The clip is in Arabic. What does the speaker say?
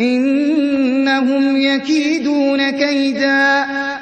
إِنَّهُمْ يَكِيدُونَ كَيْدًا.